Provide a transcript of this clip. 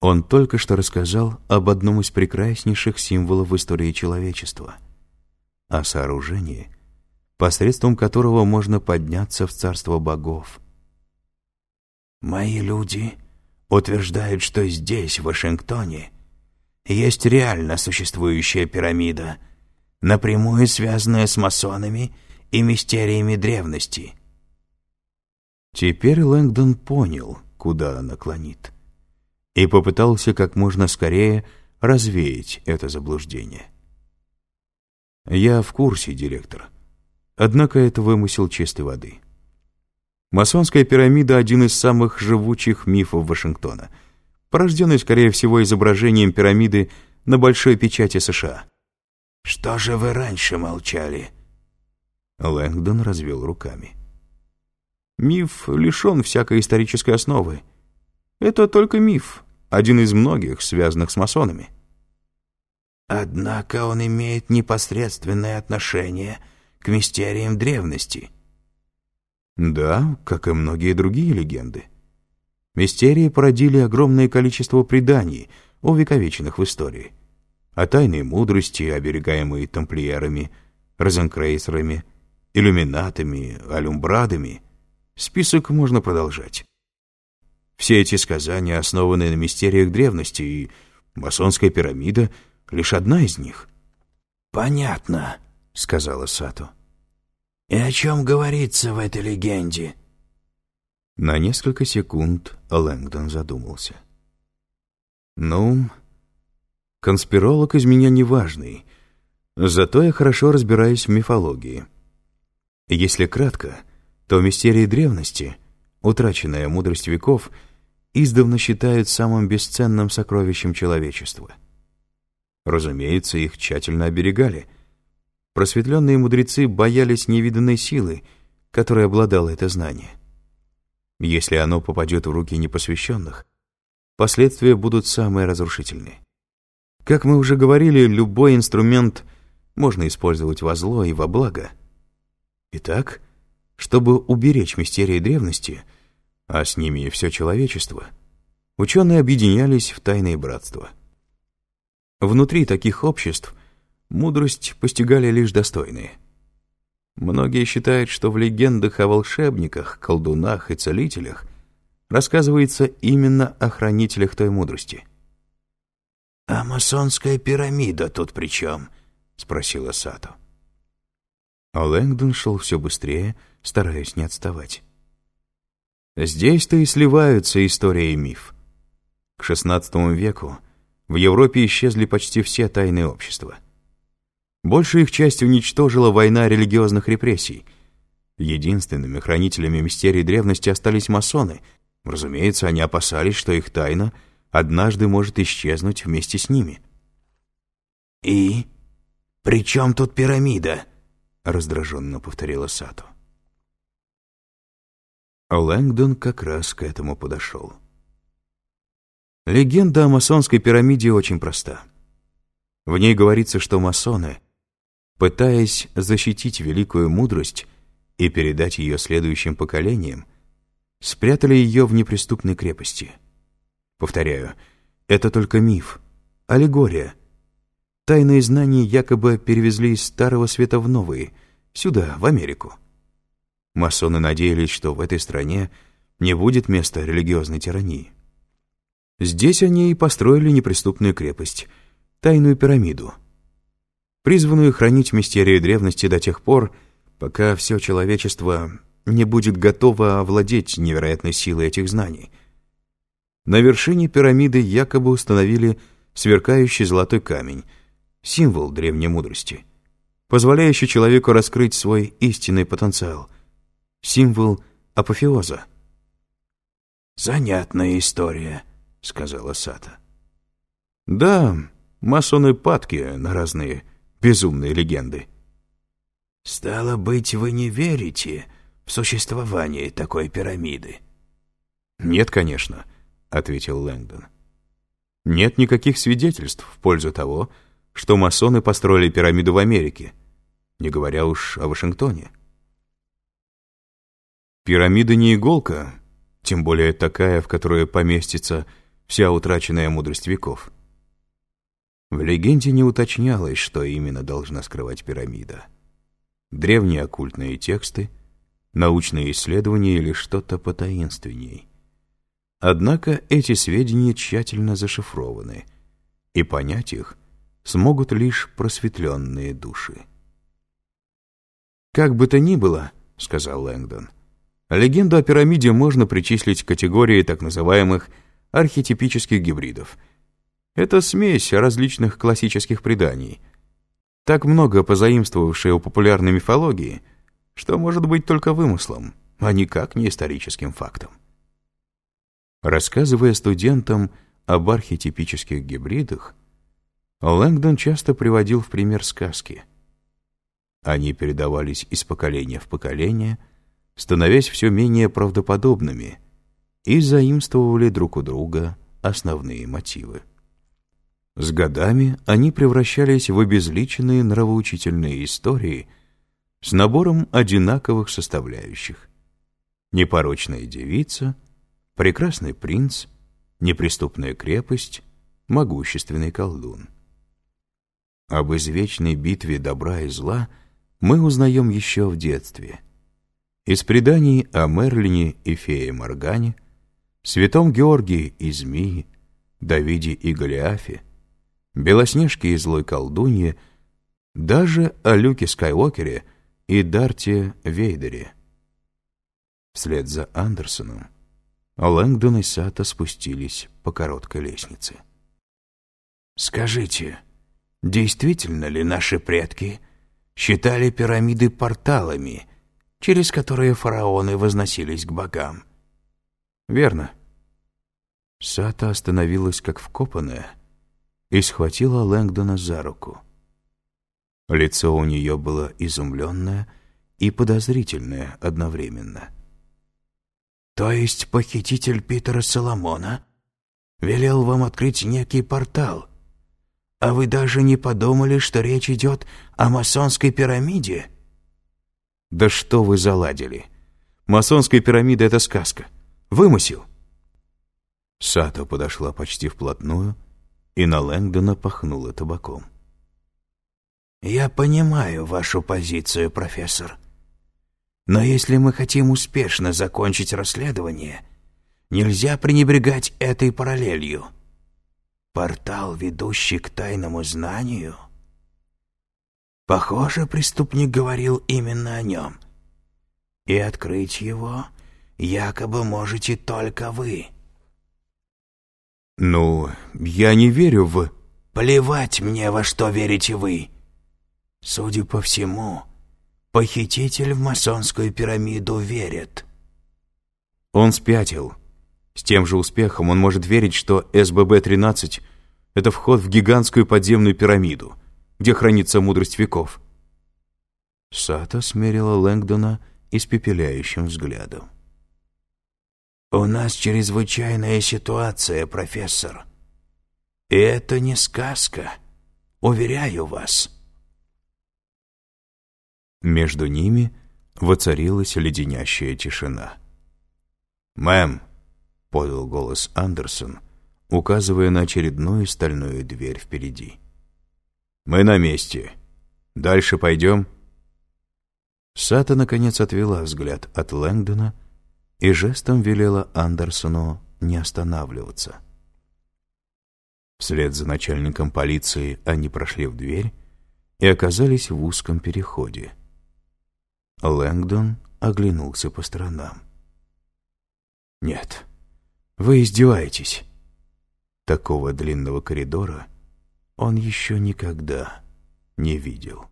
Он только что рассказал об одном из прекраснейших символов в истории человечества — о сооружении, посредством которого можно подняться в царство богов. «Мои люди утверждают, что здесь, в Вашингтоне, есть реально существующая пирамида, напрямую связанная с масонами и мистериями древности». Теперь Лэнгдон понял, куда она клонит и попытался как можно скорее развеять это заблуждение. «Я в курсе, директор. Однако это вымысел чистой воды. Масонская пирамида — один из самых живучих мифов Вашингтона, порожденный, скорее всего, изображением пирамиды на большой печати США». «Что же вы раньше молчали?» Лэнгдон развел руками. «Миф лишен всякой исторической основы. Это только миф, один из многих, связанных с масонами. Однако он имеет непосредственное отношение к мистериям древности. Да, как и многие другие легенды. Мистерии породили огромное количество преданий, увековеченных в истории. О тайной мудрости, оберегаемой тамплиерами, розенкрейсерами, иллюминатами, алюмбрадами. Список можно продолжать. Все эти сказания основаны на мистериях древности, и масонская пирамида — лишь одна из них. «Понятно», — сказала Сато. «И о чем говорится в этой легенде?» На несколько секунд Лэнгдон задумался. «Ну, конспиролог из меня неважный, зато я хорошо разбираюсь в мифологии. Если кратко, то мистерии древности, утраченная мудрость веков — издавна считают самым бесценным сокровищем человечества. Разумеется, их тщательно оберегали. Просветленные мудрецы боялись невиданной силы, которой обладало это знание. Если оно попадет в руки непосвященных, последствия будут самые разрушительные. Как мы уже говорили, любой инструмент можно использовать во зло и во благо. Итак, чтобы уберечь мистерии древности — а с ними и все человечество, ученые объединялись в тайные братства. Внутри таких обществ мудрость постигали лишь достойные. Многие считают, что в легендах о волшебниках, колдунах и целителях рассказывается именно о хранителях той мудрости. «А масонская пирамида тут при чем?» — спросила Сато. А Лэнгдон шел все быстрее, стараясь не отставать. Здесь-то и сливаются история и миф. К XVI веку в Европе исчезли почти все тайные общества. Большую их часть уничтожила война религиозных репрессий. Единственными хранителями мистерий древности остались масоны. Разумеется, они опасались, что их тайна однажды может исчезнуть вместе с ними. «И? При чем тут пирамида?» — раздраженно повторила Сато. Лэнгдон как раз к этому подошел. Легенда о масонской пирамиде очень проста. В ней говорится, что масоны, пытаясь защитить великую мудрость и передать ее следующим поколениям, спрятали ее в неприступной крепости. Повторяю, это только миф, аллегория. Тайные знания якобы перевезли из Старого Света в Новые, сюда, в Америку. Масоны надеялись, что в этой стране не будет места религиозной тирании. Здесь они и построили неприступную крепость, тайную пирамиду, призванную хранить мистерию древности до тех пор, пока все человечество не будет готово овладеть невероятной силой этих знаний. На вершине пирамиды якобы установили сверкающий золотой камень, символ древней мудрости, позволяющий человеку раскрыть свой истинный потенциал — символ апофеоза. «Занятная история», — сказала Сата. «Да, масоны падки на разные безумные легенды». «Стало быть, вы не верите в существование такой пирамиды?» «Нет, конечно», — ответил Лэнгдон. «Нет никаких свидетельств в пользу того, что масоны построили пирамиду в Америке, не говоря уж о Вашингтоне». Пирамида не иголка, тем более такая, в которую поместится вся утраченная мудрость веков. В легенде не уточнялось, что именно должна скрывать пирамида. Древние оккультные тексты, научные исследования или что-то потаинственней. Однако эти сведения тщательно зашифрованы, и понять их смогут лишь просветленные души. «Как бы то ни было», — сказал Лэнгдон, Легенду о пирамиде можно причислить к категории так называемых архетипических гибридов. Это смесь различных классических преданий, так много позаимствовавшие у популярной мифологии, что может быть только вымыслом, а никак не историческим фактом. Рассказывая студентам об архетипических гибридах, Лэнгдон часто приводил в пример сказки. Они передавались из поколения в поколение – становясь все менее правдоподобными, и заимствовали друг у друга основные мотивы. С годами они превращались в обезличенные нравоучительные истории с набором одинаковых составляющих. Непорочная девица, прекрасный принц, неприступная крепость, могущественный колдун. Об извечной битве добра и зла мы узнаем еще в детстве – из преданий о Мерлине и фее Моргане, святом Георгии и Змии, Давиде и Голиафе, Белоснежке и злой колдунье, даже о Люке Скайуокере и Дарте Вейдере. Вслед за Андерсоном Лэнгдон и Сата спустились по короткой лестнице. «Скажите, действительно ли наши предки считали пирамиды порталами, через которые фараоны возносились к богам. Верно. Сата остановилась как вкопанная и схватила Лэнгдона за руку. Лицо у нее было изумленное и подозрительное одновременно. «То есть похититель Питера Соломона велел вам открыть некий портал, а вы даже не подумали, что речь идет о масонской пирамиде?» Да что вы заладили? Масонская пирамида — это сказка. Вымысел. Сато подошла почти вплотную и на Лэнгдона пахнула табаком. «Я понимаю вашу позицию, профессор. Но если мы хотим успешно закончить расследование, нельзя пренебрегать этой параллелью. Портал, ведущий к тайному знанию — Похоже, преступник говорил именно о нем. И открыть его якобы можете только вы. «Ну, я не верю в...» «Плевать мне, во что верите вы. Судя по всему, похититель в масонскую пирамиду верит». Он спятил. С тем же успехом он может верить, что СББ-13 — это вход в гигантскую подземную пирамиду — где хранится мудрость веков. Сата смерила Лэнгдона испепеляющим взглядом. «У нас чрезвычайная ситуация, профессор. И это не сказка, уверяю вас». Между ними воцарилась леденящая тишина. «Мэм», — подал голос Андерсон, указывая на очередную стальную дверь впереди. «Мы на месте. Дальше пойдем?» Сата, наконец, отвела взгляд от Лэнгдона и жестом велела Андерсону не останавливаться. Вслед за начальником полиции они прошли в дверь и оказались в узком переходе. Лэнгдон оглянулся по сторонам. «Нет, вы издеваетесь. Такого длинного коридора он еще никогда не видел.